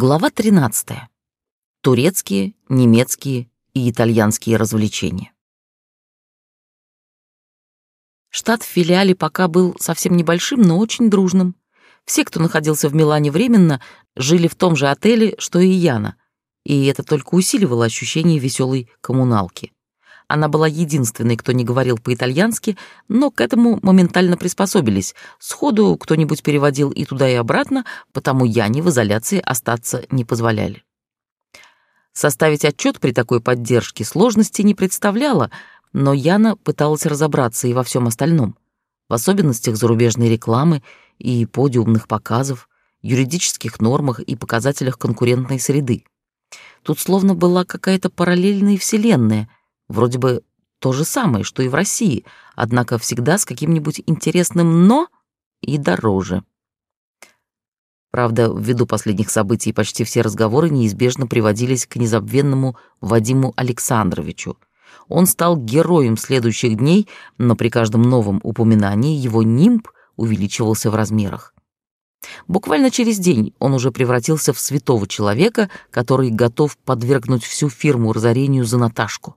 Глава 13. Турецкие, немецкие и итальянские развлечения. Штат в филиале пока был совсем небольшим, но очень дружным. Все, кто находился в Милане временно, жили в том же отеле, что и Яна, и это только усиливало ощущение веселой коммуналки. Она была единственной, кто не говорил по-итальянски, но к этому моментально приспособились. Сходу кто-нибудь переводил и туда, и обратно, потому Яне в изоляции остаться не позволяли. Составить отчет при такой поддержке сложности не представляло, но Яна пыталась разобраться и во всем остальном, в особенностях зарубежной рекламы и подиумных показов, юридических нормах и показателях конкурентной среды. Тут словно была какая-то параллельная вселенная, Вроде бы то же самое, что и в России, однако всегда с каким-нибудь интересным «но» и дороже. Правда, ввиду последних событий почти все разговоры неизбежно приводились к незабвенному Вадиму Александровичу. Он стал героем следующих дней, но при каждом новом упоминании его нимб увеличивался в размерах. Буквально через день он уже превратился в святого человека, который готов подвергнуть всю фирму разорению за Наташку.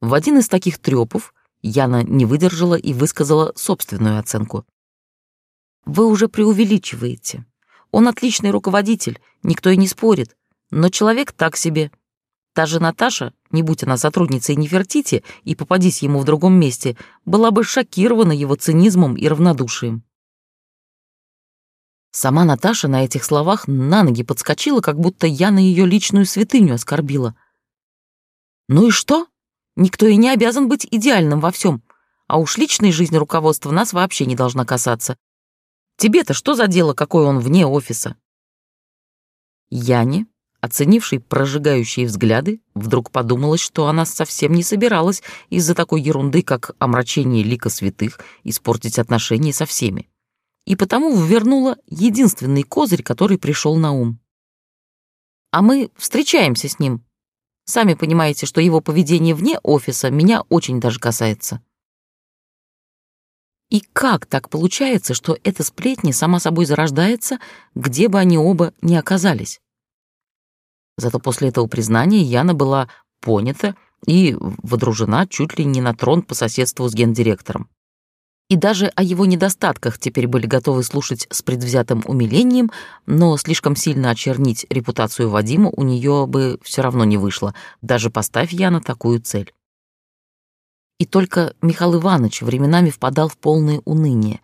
В один из таких трёпов Яна не выдержала и высказала собственную оценку. «Вы уже преувеличиваете. Он отличный руководитель, никто и не спорит, но человек так себе. Та же Наташа, не будь она сотрудницей Нефертити и попадись ему в другом месте, была бы шокирована его цинизмом и равнодушием. Сама Наташа на этих словах на ноги подскочила, как будто я на ее личную святыню оскорбила. «Ну и что?» Никто и не обязан быть идеальным во всем, а уж личной жизни руководства нас вообще не должна касаться. Тебе-то что за дело, какой он вне офиса?» Яне, оценившей прожигающие взгляды, вдруг подумалось, что она совсем не собиралась из-за такой ерунды, как омрачение лика святых, испортить отношения со всеми. И потому ввернула единственный козырь, который пришел на ум. «А мы встречаемся с ним», Сами понимаете, что его поведение вне офиса меня очень даже касается. И как так получается, что эта сплетня сама собой зарождается, где бы они оба ни оказались? Зато после этого признания Яна была понята и водружена чуть ли не на трон по соседству с гендиректором и даже о его недостатках теперь были готовы слушать с предвзятым умилением, но слишком сильно очернить репутацию Вадима у нее бы все равно не вышло, даже поставь я на такую цель. И только Михаил Иванович временами впадал в полное уныние.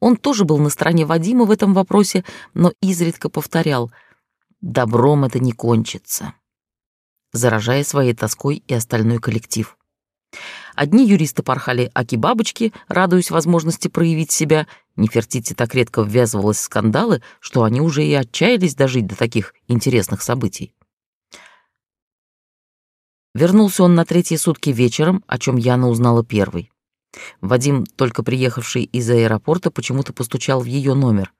Он тоже был на стороне Вадима в этом вопросе, но изредка повторял «добром это не кончится», заражая своей тоской и остальной коллектив. Одни юристы порхали аки-бабочки, радуясь возможности проявить себя. Нефертити так редко ввязывалась в скандалы, что они уже и отчаялись дожить до таких интересных событий. Вернулся он на третьи сутки вечером, о чем Яна узнала первой. Вадим, только приехавший из аэропорта, почему-то постучал в ее номер.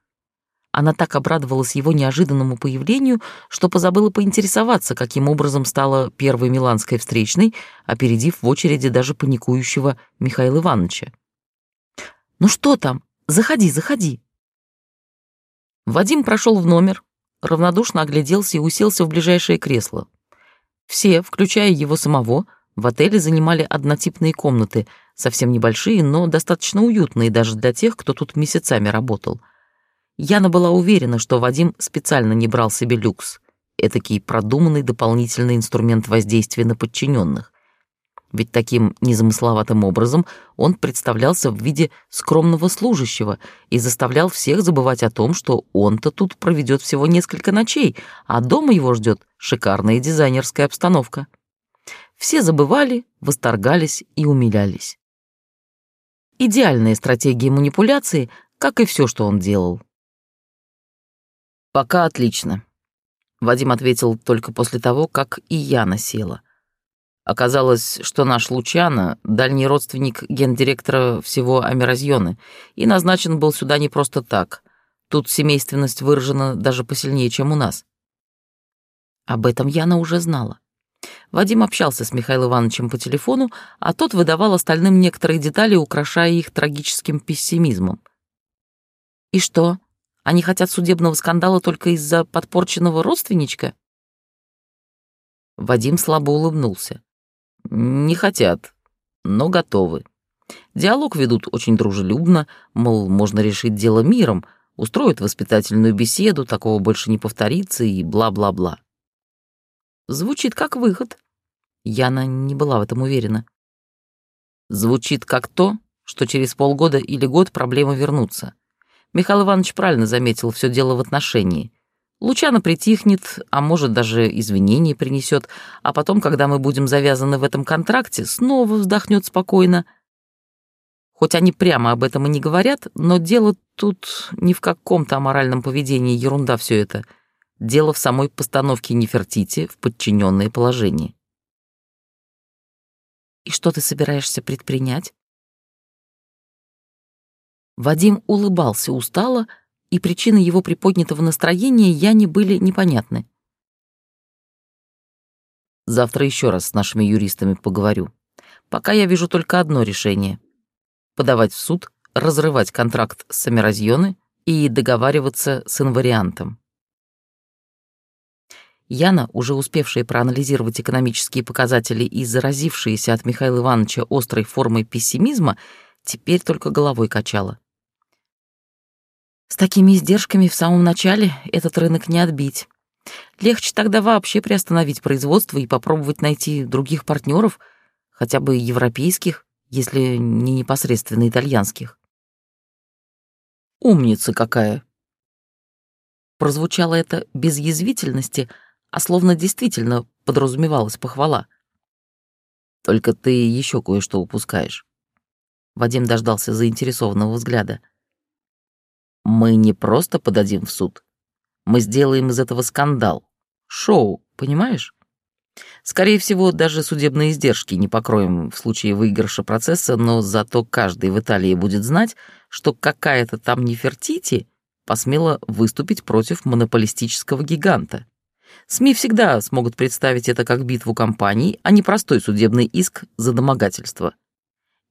Она так обрадовалась его неожиданному появлению, что позабыла поинтересоваться, каким образом стала первой миланской встречной, опередив в очереди даже паникующего Михаила Ивановича. «Ну что там? Заходи, заходи!» Вадим прошел в номер, равнодушно огляделся и уселся в ближайшее кресло. Все, включая его самого, в отеле занимали однотипные комнаты, совсем небольшие, но достаточно уютные даже для тех, кто тут месяцами работал — Яна была уверена, что Вадим специально не брал себе люкс, этакий продуманный дополнительный инструмент воздействия на подчиненных. Ведь таким незамысловатым образом он представлялся в виде скромного служащего и заставлял всех забывать о том, что он-то тут проведет всего несколько ночей, а дома его ждет шикарная дизайнерская обстановка. Все забывали, восторгались и умилялись. Идеальная стратегия манипуляции, как и все, что он делал. «Пока отлично», — Вадим ответил только после того, как и я насела. Оказалось, что наш Лучано — дальний родственник гендиректора всего Амеразьоны, и назначен был сюда не просто так. Тут семейственность выражена даже посильнее, чем у нас. Об этом Яна уже знала. Вадим общался с Михаилом Ивановичем по телефону, а тот выдавал остальным некоторые детали, украшая их трагическим пессимизмом. «И что, Они хотят судебного скандала только из-за подпорченного родственничка?» Вадим слабо улыбнулся. «Не хотят, но готовы. Диалог ведут очень дружелюбно, мол, можно решить дело миром, устроят воспитательную беседу, такого больше не повторится и бла-бла-бла. Звучит как выход. Яна не была в этом уверена. Звучит как то, что через полгода или год проблемы вернутся. Михаил Иванович правильно заметил все дело в отношении. Лучано притихнет, а может даже извинения принесет, а потом, когда мы будем завязаны в этом контракте, снова вздохнет спокойно — Хоть они прямо об этом и не говорят, но дело тут не в каком-то аморальном поведении, ерунда все это. Дело в самой постановке Нефертити в подчиненное положение. «И что ты собираешься предпринять?» Вадим улыбался устало, и причины его приподнятого настроения Яне были непонятны. «Завтра еще раз с нашими юристами поговорю. Пока я вижу только одно решение — подавать в суд, разрывать контракт с Амиразьоны и договариваться с инвариантом. Яна, уже успевшая проанализировать экономические показатели и заразившаяся от Михаила Ивановича острой формой пессимизма, теперь только головой качала. С такими издержками в самом начале этот рынок не отбить. Легче тогда вообще приостановить производство и попробовать найти других партнеров, хотя бы европейских, если не непосредственно итальянских. «Умница какая!» Прозвучало это без язвительности, а словно действительно подразумевалась похвала. «Только ты еще кое-что упускаешь». Вадим дождался заинтересованного взгляда. «Мы не просто подадим в суд. Мы сделаем из этого скандал. Шоу, понимаешь?» Скорее всего, даже судебные издержки не покроем в случае выигрыша процесса, но зато каждый в Италии будет знать, что какая-то там Нефертити посмела выступить против монополистического гиганта. СМИ всегда смогут представить это как битву компаний, а не простой судебный иск за домогательство.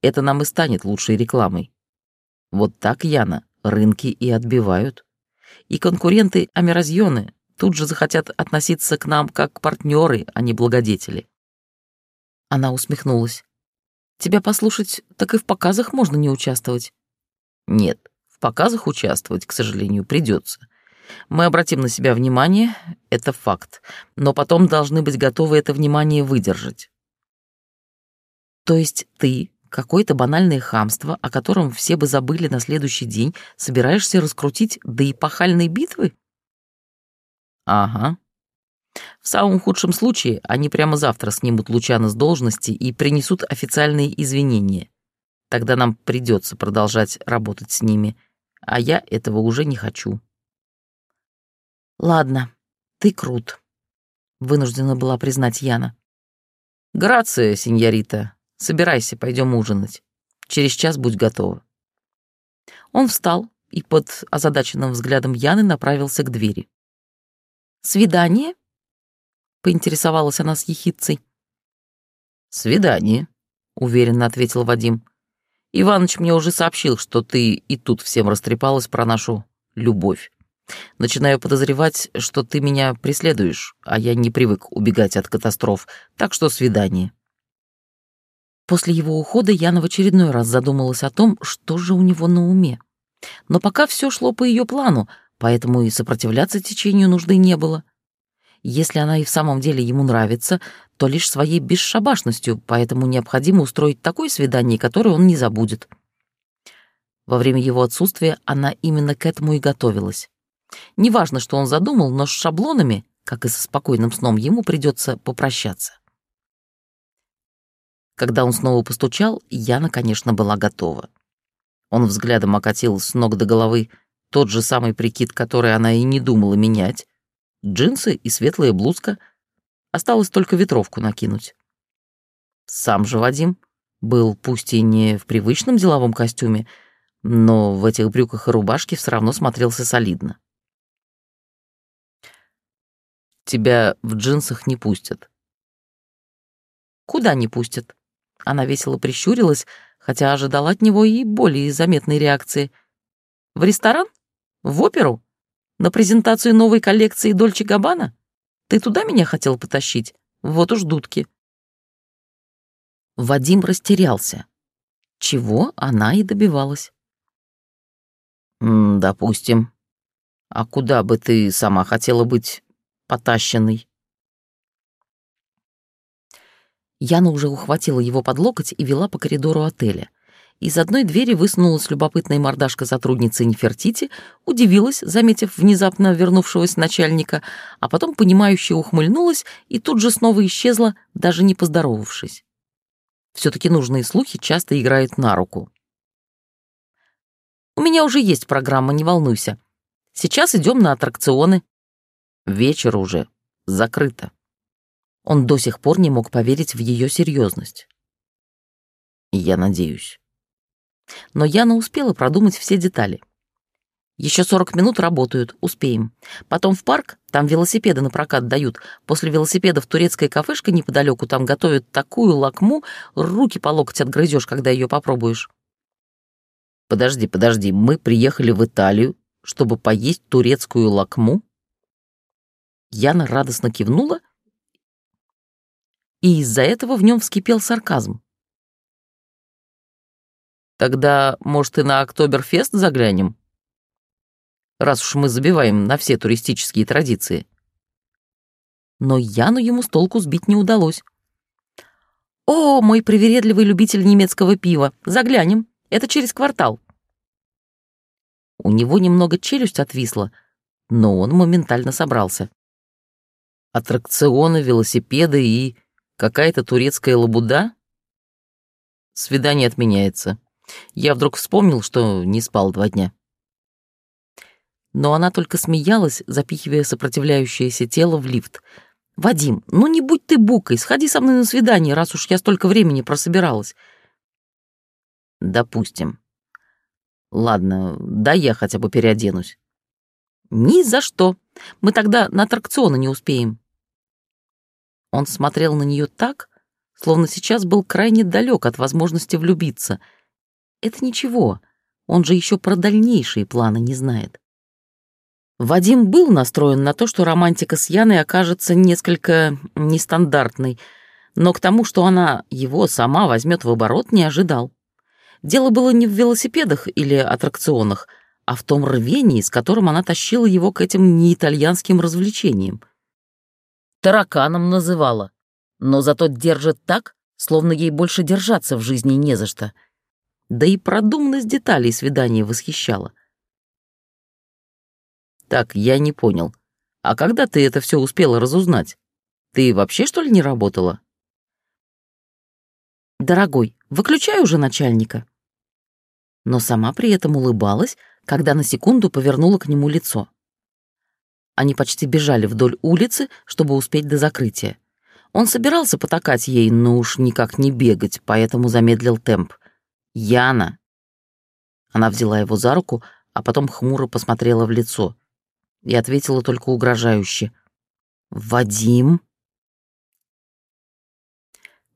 Это нам и станет лучшей рекламой. Вот так, Яна, рынки и отбивают. И конкуренты Амеразьоны тут же захотят относиться к нам как партнеры, а не благодетели. Она усмехнулась. Тебя послушать, так и в показах можно не участвовать. Нет, в показах участвовать, к сожалению, придется. Мы обратим на себя внимание, это факт, но потом должны быть готовы это внимание выдержать. То есть ты, какое-то банальное хамство, о котором все бы забыли на следующий день, собираешься раскрутить до эпохальной битвы? Ага. В самом худшем случае они прямо завтра снимут Лучана с должности и принесут официальные извинения. Тогда нам придется продолжать работать с ними, а я этого уже не хочу. Ладно, ты крут, вынуждена была признать Яна. Грация, сеньорита. Собирайся, пойдем ужинать. Через час будь готова. Он встал и под озадаченным взглядом Яны направился к двери. «Свидание?» — поинтересовалась она с ехидцей. «Свидание», — уверенно ответил Вадим. «Иваныч мне уже сообщил, что ты и тут всем растрепалась про нашу любовь. Начинаю подозревать, что ты меня преследуешь, а я не привык убегать от катастроф, так что свидание». После его ухода Яна в очередной раз задумалась о том, что же у него на уме. Но пока все шло по ее плану, поэтому и сопротивляться течению нужды не было. Если она и в самом деле ему нравится, то лишь своей бесшабашностью, поэтому необходимо устроить такое свидание, которое он не забудет. Во время его отсутствия она именно к этому и готовилась. Неважно, что он задумал, но с шаблонами, как и со спокойным сном, ему придется попрощаться. Когда он снова постучал, Яна, конечно, была готова. Он взглядом окатил с ног до головы тот же самый прикид, который она и не думала менять, джинсы и светлая блузка. Осталось только ветровку накинуть. Сам же Вадим был пусть и не в привычном деловом костюме, но в этих брюках и рубашке все равно смотрелся солидно. «Тебя в джинсах не пустят». «Куда не пустят?» Она весело прищурилась, хотя ожидала от него и более заметной реакции. «В ресторан?» В оперу? На презентацию новой коллекции Дольче Габбана? Ты туда меня хотел потащить? Вот уж дудки. Вадим растерялся. Чего она и добивалась. «Допустим. А куда бы ты сама хотела быть потащенной?» Яна уже ухватила его под локоть и вела по коридору отеля. Из одной двери высунулась любопытная мордашка сотрудницы Нефертити, удивилась, заметив внезапно вернувшегося начальника, а потом понимающе ухмыльнулась и тут же снова исчезла, даже не поздоровавшись. Все-таки нужные слухи часто играют на руку. «У меня уже есть программа, не волнуйся. Сейчас идем на аттракционы». Вечер уже. Закрыто. Он до сих пор не мог поверить в ее серьезность. Я надеюсь. Но Яна успела продумать все детали. Еще 40 минут работают, успеем. Потом в парк, там велосипеды на прокат дают. После велосипедов турецкая кафешка неподалеку, там готовят такую лакму, руки по локоть отгрызешь, когда ее попробуешь. Подожди, подожди, мы приехали в Италию, чтобы поесть турецкую лакму? Яна радостно кивнула, и из-за этого в нем вскипел сарказм. Тогда, может, и на Октоберфест заглянем? Раз уж мы забиваем на все туристические традиции. Но Яну ему с толку сбить не удалось. «О, мой привередливый любитель немецкого пива, заглянем, это через квартал». У него немного челюсть отвисла, но он моментально собрался. Аттракционы, велосипеды и какая-то турецкая лабуда? Свидание отменяется. Я вдруг вспомнил, что не спал два дня. Но она только смеялась, запихивая сопротивляющееся тело в лифт. «Вадим, ну не будь ты букой, сходи со мной на свидание, раз уж я столько времени прособиралась». «Допустим. Ладно, да я хотя бы переоденусь». «Ни за что. Мы тогда на аттракционы не успеем». Он смотрел на нее так, словно сейчас был крайне далек от возможности влюбиться — это ничего, он же еще про дальнейшие планы не знает. Вадим был настроен на то, что романтика с Яной окажется несколько нестандартной, но к тому, что она его сама возьмет в оборот, не ожидал. Дело было не в велосипедах или аттракционах, а в том рвении, с которым она тащила его к этим неитальянским развлечениям. Тараканом называла, но зато держит так, словно ей больше держаться в жизни не за что — да и продуманность деталей свидания восхищала. «Так, я не понял. А когда ты это все успела разузнать? Ты вообще, что ли, не работала?» «Дорогой, выключай уже начальника». Но сама при этом улыбалась, когда на секунду повернула к нему лицо. Они почти бежали вдоль улицы, чтобы успеть до закрытия. Он собирался потакать ей, но уж никак не бегать, поэтому замедлил темп. Яна!» Она взяла его за руку, а потом хмуро посмотрела в лицо и ответила только угрожающе. «Вадим?»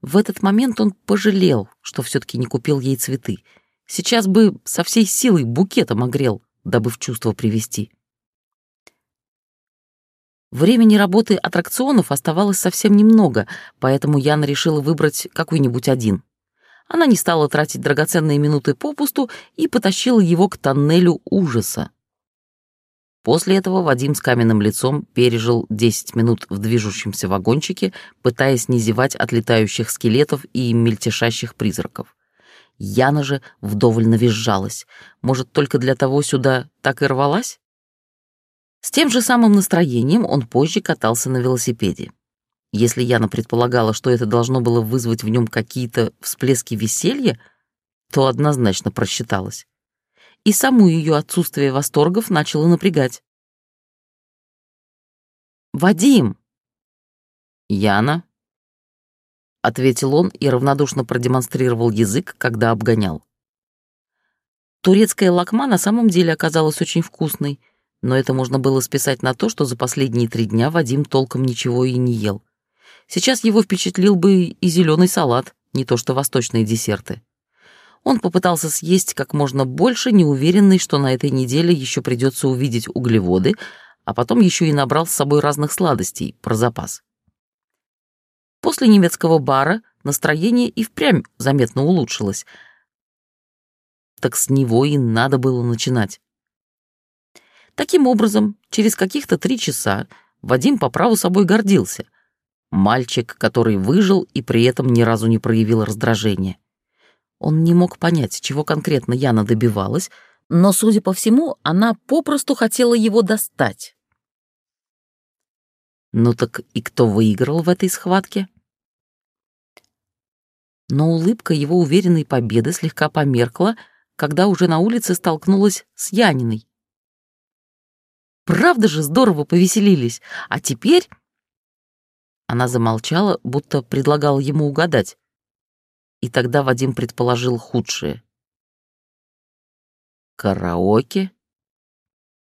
В этот момент он пожалел, что все-таки не купил ей цветы. Сейчас бы со всей силой букетом огрел, дабы в чувство привести. Времени работы аттракционов оставалось совсем немного, поэтому Яна решила выбрать какой-нибудь один. Она не стала тратить драгоценные минуты попусту и потащила его к тоннелю ужаса. После этого Вадим с каменным лицом пережил 10 минут в движущемся вагончике, пытаясь не зевать от летающих скелетов и мельтешащих призраков. Яна же вдоволь навизжалась. Может, только для того сюда так и рвалась? С тем же самым настроением он позже катался на велосипеде. Если Яна предполагала, что это должно было вызвать в нем какие-то всплески веселья, то однозначно просчиталась. И саму ее отсутствие восторгов начало напрягать. «Вадим!» «Яна?» — ответил он и равнодушно продемонстрировал язык, когда обгонял. Турецкая лакма на самом деле оказалась очень вкусной, но это можно было списать на то, что за последние три дня Вадим толком ничего и не ел. Сейчас его впечатлил бы и зеленый салат, не то что восточные десерты. Он попытался съесть как можно больше, неуверенный, что на этой неделе еще придется увидеть углеводы, а потом еще и набрал с собой разных сладостей про запас. После немецкого бара настроение и впрямь заметно улучшилось. Так с него и надо было начинать. Таким образом, через каких-то три часа Вадим по праву собой гордился. Мальчик, который выжил и при этом ни разу не проявил раздражения. Он не мог понять, чего конкретно Яна добивалась, но, судя по всему, она попросту хотела его достать. Ну так и кто выиграл в этой схватке? Но улыбка его уверенной победы слегка померкла, когда уже на улице столкнулась с Яниной. Правда же здорово повеселились, а теперь... Она замолчала, будто предлагала ему угадать и тогда Вадим предположил худшее. «Караоке?»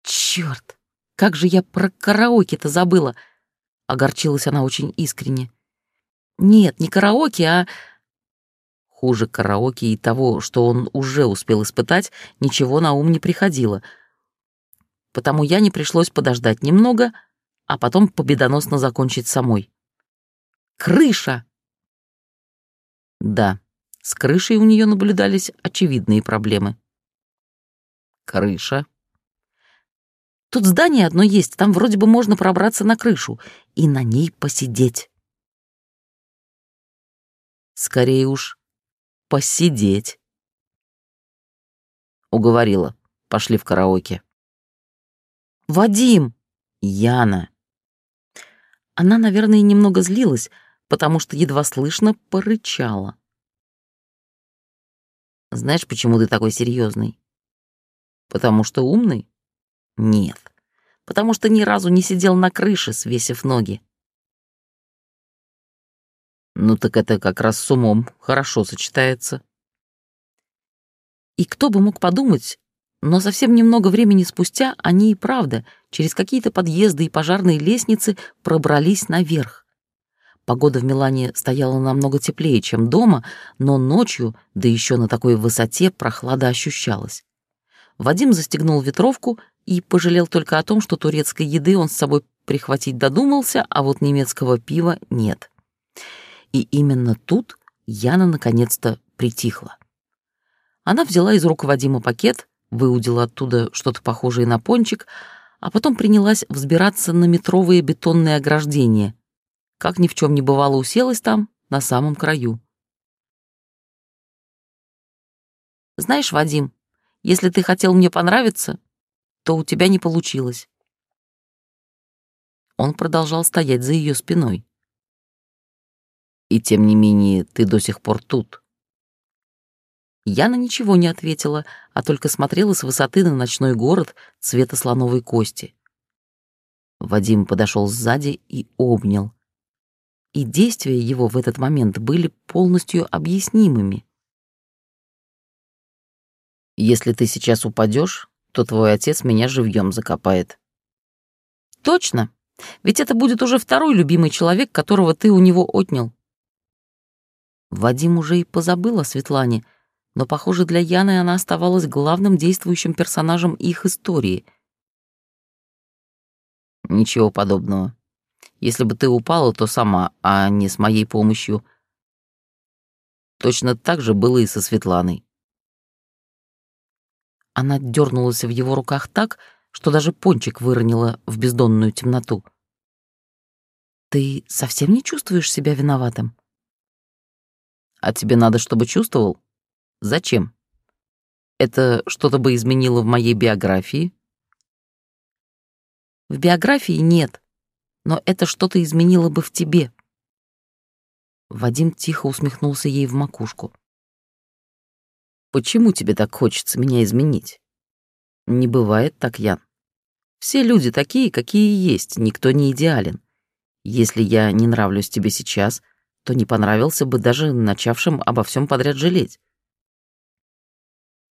«Чёрт! Как же я про караоке-то забыла!» Огорчилась она очень искренне. «Нет, не караоке, а...» Хуже караоке и того, что он уже успел испытать, ничего на ум не приходило. Потому я не пришлось подождать немного, а потом победоносно закончить самой. «Крыша!» Да, с крышей у нее наблюдались очевидные проблемы. Крыша. Тут здание одно есть, там вроде бы можно пробраться на крышу и на ней посидеть. Скорее уж, посидеть. Уговорила. Пошли в караоке. «Вадим!» «Яна!» Она, наверное, немного злилась, потому что едва слышно порычала. «Знаешь, почему ты такой серьезный? Потому что умный? Нет. Потому что ни разу не сидел на крыше, свесив ноги. Ну так это как раз с умом хорошо сочетается. И кто бы мог подумать, но совсем немного времени спустя они и правда через какие-то подъезды и пожарные лестницы пробрались наверх. Погода в Милане стояла намного теплее, чем дома, но ночью, да еще на такой высоте, прохлада ощущалась. Вадим застегнул ветровку и пожалел только о том, что турецкой еды он с собой прихватить додумался, а вот немецкого пива нет. И именно тут Яна наконец-то притихла. Она взяла из рук Вадима пакет, выудила оттуда что-то похожее на пончик, а потом принялась взбираться на метровые бетонные ограждения, как ни в чем не бывало, уселась там, на самом краю. «Знаешь, Вадим, если ты хотел мне понравиться, то у тебя не получилось». Он продолжал стоять за ее спиной. «И тем не менее, ты до сих пор тут». Яна ничего не ответила, а только смотрела с высоты на ночной город цвета слоновой кости. Вадим подошел сзади и обнял, и действия его в этот момент были полностью объяснимыми. «Если ты сейчас упадешь, то твой отец меня живьем закопает». «Точно, ведь это будет уже второй любимый человек, которого ты у него отнял». Вадим уже и позабыл о Светлане, но, похоже, для Яны она оставалась главным действующим персонажем их истории. «Ничего подобного. Если бы ты упала, то сама, а не с моей помощью. Точно так же было и со Светланой. Она дернулась в его руках так, что даже пончик выронила в бездонную темноту. «Ты совсем не чувствуешь себя виноватым?» «А тебе надо, чтобы чувствовал? Зачем? Это что-то бы изменило в моей биографии?» «В биографии нет но это что-то изменило бы в тебе». Вадим тихо усмехнулся ей в макушку. «Почему тебе так хочется меня изменить?» «Не бывает так, Ян. Все люди такие, какие есть, никто не идеален. Если я не нравлюсь тебе сейчас, то не понравился бы даже начавшим обо всем подряд жалеть».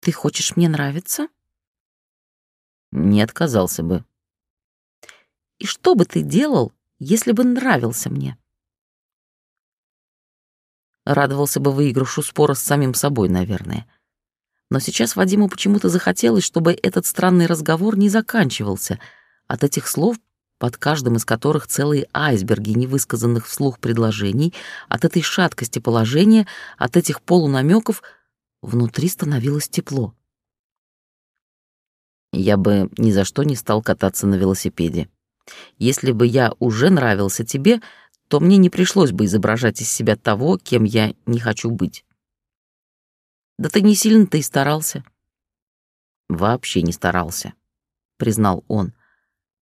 «Ты хочешь мне нравиться?» «Не отказался бы», и что бы ты делал, если бы нравился мне? Радовался бы выигрышу спора с самим собой, наверное. Но сейчас Вадиму почему-то захотелось, чтобы этот странный разговор не заканчивался. От этих слов, под каждым из которых целые айсберги невысказанных вслух предложений, от этой шаткости положения, от этих полунамеков, внутри становилось тепло. Я бы ни за что не стал кататься на велосипеде. Если бы я уже нравился тебе, то мне не пришлось бы изображать из себя того, кем я не хочу быть. Да ты не сильно-то и старался. Вообще не старался, признал он.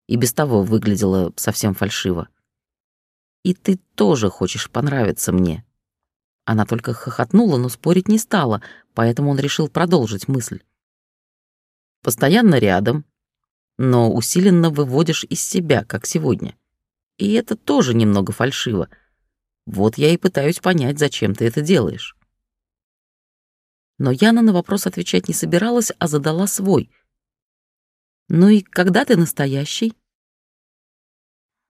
И без того выглядело совсем фальшиво. И ты тоже хочешь понравиться мне. Она только хохотнула, но спорить не стала, поэтому он решил продолжить мысль. Постоянно рядом, но усиленно выводишь из себя, как сегодня. И это тоже немного фальшиво. Вот я и пытаюсь понять, зачем ты это делаешь. Но Яна на вопрос отвечать не собиралась, а задала свой. «Ну и когда ты настоящий?»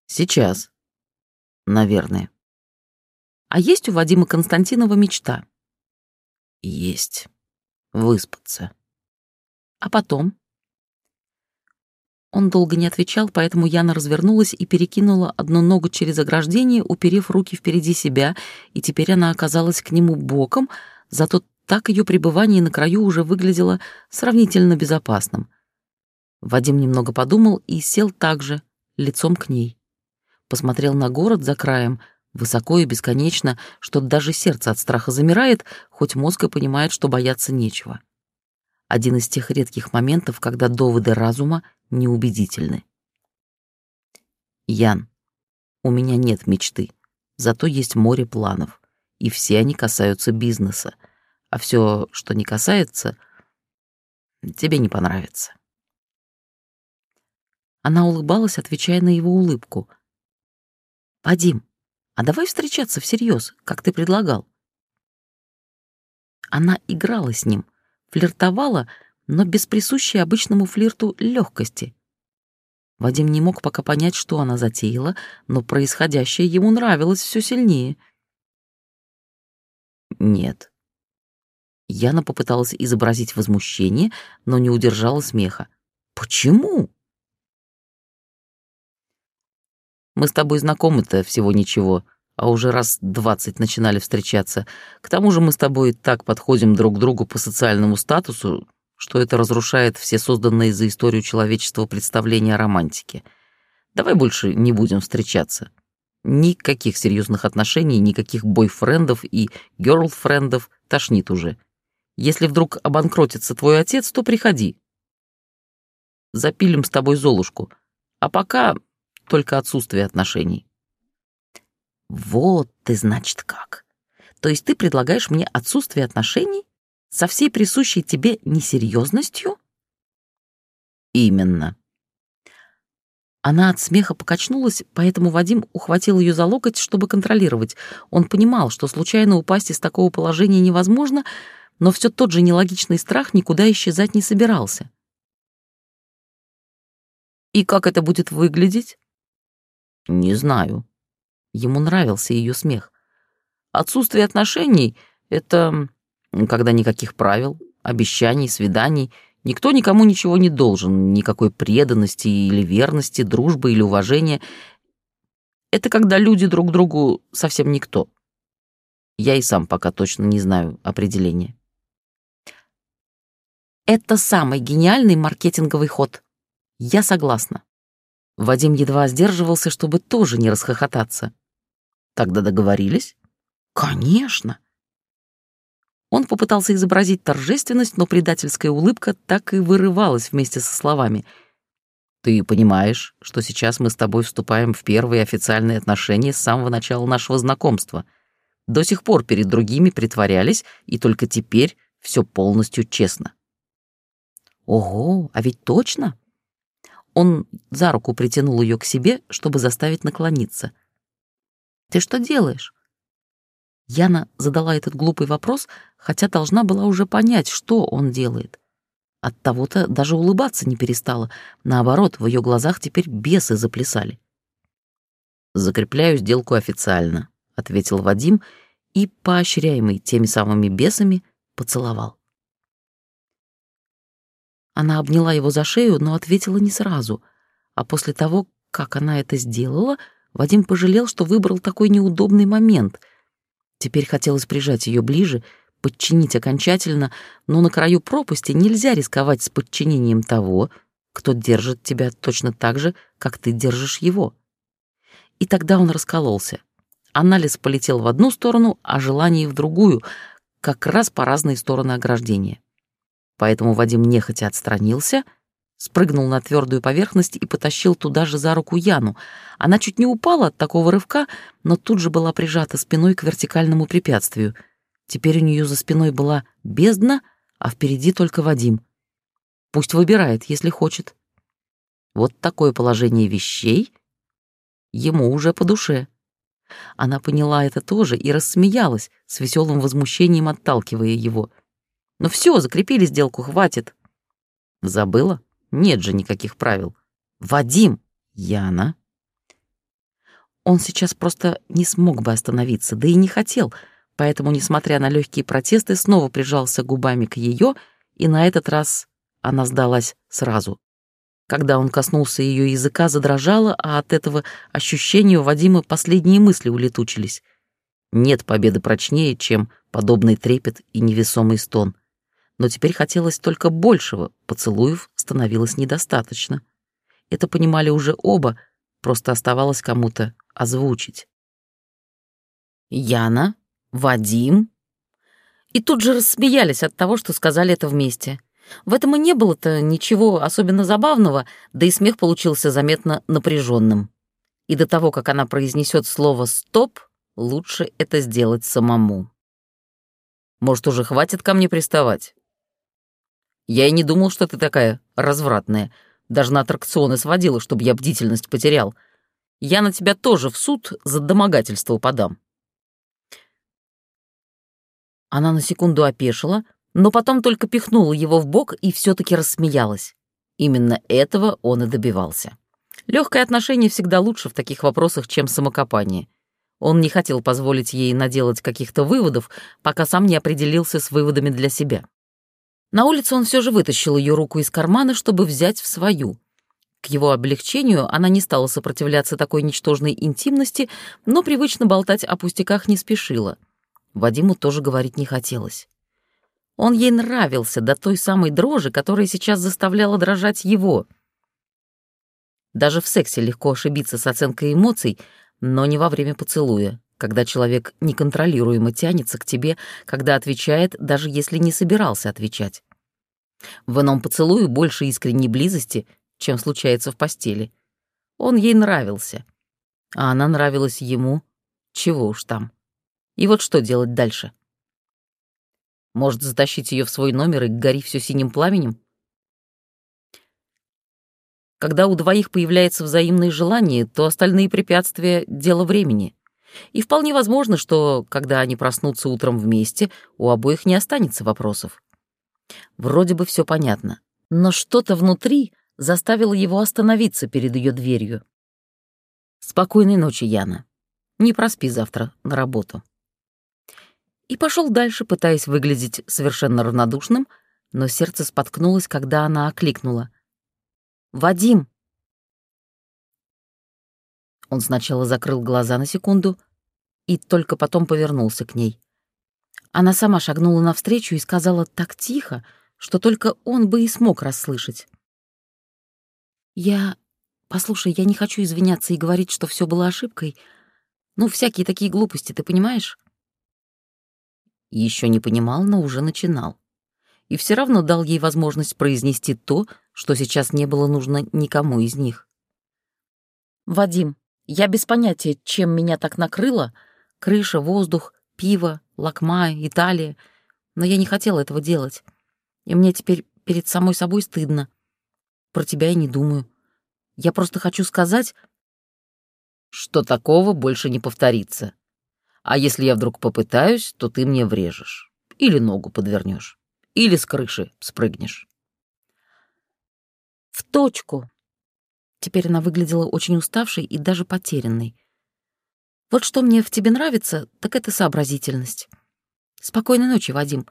«Сейчас. Наверное». «А есть у Вадима Константинова мечта?» «Есть. Выспаться». «А потом?» Он долго не отвечал, поэтому Яна развернулась и перекинула одну ногу через ограждение, уперев руки впереди себя, и теперь она оказалась к нему боком, зато так ее пребывание на краю уже выглядело сравнительно безопасным. Вадим немного подумал и сел также, лицом к ней. Посмотрел на город за краем, высоко и бесконечно, что даже сердце от страха замирает, хоть мозг и понимает, что бояться нечего. Один из тех редких моментов, когда доводы разума неубедительны. Ян, у меня нет мечты, зато есть море планов, и все они касаются бизнеса — а все, что не касается, тебе не понравится. Она улыбалась, отвечая на его улыбку. «Вадим, а давай встречаться всерьез, как ты предлагал». Она играла с ним, флиртовала, но без присущей обычному флирту легкости. Вадим не мог пока понять, что она затеяла, но происходящее ему нравилось все сильнее. «Нет», Яна попыталась изобразить возмущение, но не удержала смеха. «Почему?» «Мы с тобой знакомы-то всего ничего, а уже раз двадцать начинали встречаться. К тому же мы с тобой так подходим друг к другу по социальному статусу, что это разрушает все созданные за историю человечества представления о романтике. Давай больше не будем встречаться. Никаких серьезных отношений, никаких бойфрендов и герлфрендов тошнит уже. Если вдруг обанкротится твой отец, то приходи. Запилим с тобой Золушку. А пока только отсутствие отношений. Вот ты, значит, как. То есть ты предлагаешь мне отсутствие отношений со всей присущей тебе несерьезностью? Именно. Она от смеха покачнулась, поэтому Вадим ухватил ее за локоть, чтобы контролировать. Он понимал, что случайно упасть из такого положения невозможно, но все тот же нелогичный страх никуда исчезать не собирался. «И как это будет выглядеть?» «Не знаю». Ему нравился ее смех. «Отсутствие отношений — это когда никаких правил, обещаний, свиданий, никто никому ничего не должен, никакой преданности или верности, дружбы или уважения. Это когда люди друг другу совсем никто. Я и сам пока точно не знаю определения. Это самый гениальный маркетинговый ход. Я согласна. Вадим едва сдерживался, чтобы тоже не расхохотаться. Тогда договорились? Конечно. Он попытался изобразить торжественность, но предательская улыбка так и вырывалась вместе со словами. «Ты понимаешь, что сейчас мы с тобой вступаем в первые официальные отношения с самого начала нашего знакомства. До сих пор перед другими притворялись, и только теперь все полностью честно. Ого, а ведь точно? Он за руку притянул ее к себе, чтобы заставить наклониться. Ты что делаешь? Яна задала этот глупый вопрос, хотя должна была уже понять, что он делает. От того-то даже улыбаться не перестала. Наоборот, в ее глазах теперь бесы заплясали. «Закрепляю сделку официально», — ответил Вадим и, поощряемый теми самыми бесами, поцеловал. Она обняла его за шею, но ответила не сразу. А после того, как она это сделала, Вадим пожалел, что выбрал такой неудобный момент. Теперь хотелось прижать ее ближе, подчинить окончательно, но на краю пропасти нельзя рисковать с подчинением того, кто держит тебя точно так же, как ты держишь его. И тогда он раскололся. Анализ полетел в одну сторону, а желание в другую, как раз по разные стороны ограждения. Поэтому Вадим нехотя отстранился, спрыгнул на твердую поверхность и потащил туда же за руку Яну. Она чуть не упала от такого рывка, но тут же была прижата спиной к вертикальному препятствию. Теперь у нее за спиной была бездна, а впереди только Вадим. Пусть выбирает, если хочет. Вот такое положение вещей ему уже по душе. Она поняла это тоже и рассмеялась, с веселым возмущением отталкивая его. «Ну все, закрепили сделку, хватит». «Забыла? Нет же никаких правил. Вадим! Яна!» Он сейчас просто не смог бы остановиться, да и не хотел, поэтому, несмотря на легкие протесты, снова прижался губами к ее, и на этот раз она сдалась сразу. Когда он коснулся ее языка, задрожала, а от этого ощущения у Вадима последние мысли улетучились. Нет победы прочнее, чем подобный трепет и невесомый стон. Но теперь хотелось только большего, поцелуев становилось недостаточно. Это понимали уже оба, просто оставалось кому-то озвучить. «Яна? Вадим?» И тут же рассмеялись от того, что сказали это вместе. В этом и не было-то ничего особенно забавного, да и смех получился заметно напряженным. И до того, как она произнесет слово «стоп», лучше это сделать самому. Может, уже хватит ко мне приставать? Я и не думал, что ты такая развратная. Даже на аттракционы сводила, чтобы я бдительность потерял. Я на тебя тоже в суд за домогательство подам. Она на секунду опешила, но потом только пихнула его в бок и все-таки рассмеялась. Именно этого он и добивался. Легкое отношение всегда лучше в таких вопросах, чем самокопание. Он не хотел позволить ей наделать каких-то выводов, пока сам не определился с выводами для себя. На улице он все же вытащил ее руку из кармана, чтобы взять в свою. К его облегчению она не стала сопротивляться такой ничтожной интимности, но привычно болтать о пустяках не спешила. Вадиму тоже говорить не хотелось. Он ей нравился до той самой дрожи, которая сейчас заставляла дрожать его. Даже в сексе легко ошибиться с оценкой эмоций, но не во время поцелуя, когда человек неконтролируемо тянется к тебе, когда отвечает, даже если не собирался отвечать. В ином поцелуе больше искренней близости, чем случается в постели. Он ей нравился, а она нравилась ему. Чего уж там. И вот что делать дальше? Может, затащить ее в свой номер и гори все синим пламенем? Когда у двоих появляется взаимное желание, то остальные препятствия — дело времени. И вполне возможно, что, когда они проснутся утром вместе, у обоих не останется вопросов. Вроде бы все понятно, но что-то внутри заставило его остановиться перед ее дверью. «Спокойной ночи, Яна. Не проспи завтра на работу» и пошел дальше, пытаясь выглядеть совершенно равнодушным, но сердце споткнулось, когда она окликнула. «Вадим!» Он сначала закрыл глаза на секунду и только потом повернулся к ней. Она сама шагнула навстречу и сказала так тихо, что только он бы и смог расслышать. «Я... Послушай, я не хочу извиняться и говорить, что все было ошибкой. Ну, всякие такие глупости, ты понимаешь?» Еще не понимал, но уже начинал. И все равно дал ей возможность произнести то, что сейчас не было нужно никому из них. «Вадим, я без понятия, чем меня так накрыло. Крыша, воздух, пиво, лакма, Италия. Но я не хотела этого делать. И мне теперь перед самой собой стыдно. Про тебя я не думаю. Я просто хочу сказать, что такого больше не повторится. А если я вдруг попытаюсь, то ты мне врежешь. Или ногу подвернешь. Или с крыши спрыгнешь. В точку. Теперь она выглядела очень уставшей и даже потерянной. Вот что мне в тебе нравится, так это сообразительность. Спокойной ночи, Вадим.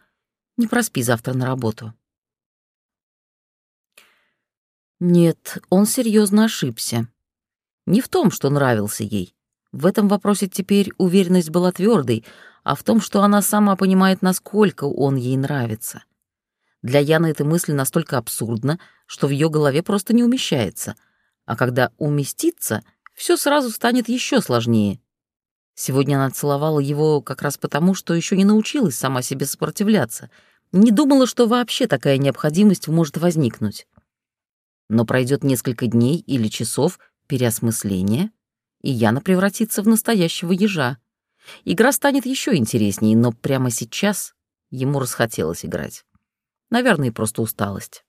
Не проспи завтра на работу. Нет, он серьезно ошибся. Не в том, что нравился ей. В этом вопросе теперь уверенность была твердой, а в том, что она сама понимает, насколько он ей нравится. Для Яны эта мысль настолько абсурдна, что в ее голове просто не умещается. А когда уместится, все сразу станет еще сложнее. Сегодня она целовала его как раз потому, что еще не научилась сама себе сопротивляться, не думала, что вообще такая необходимость может возникнуть. Но пройдет несколько дней или часов переосмысления, и Яна превратится в настоящего ежа. Игра станет еще интереснее, но прямо сейчас ему расхотелось играть. Наверное, просто усталость.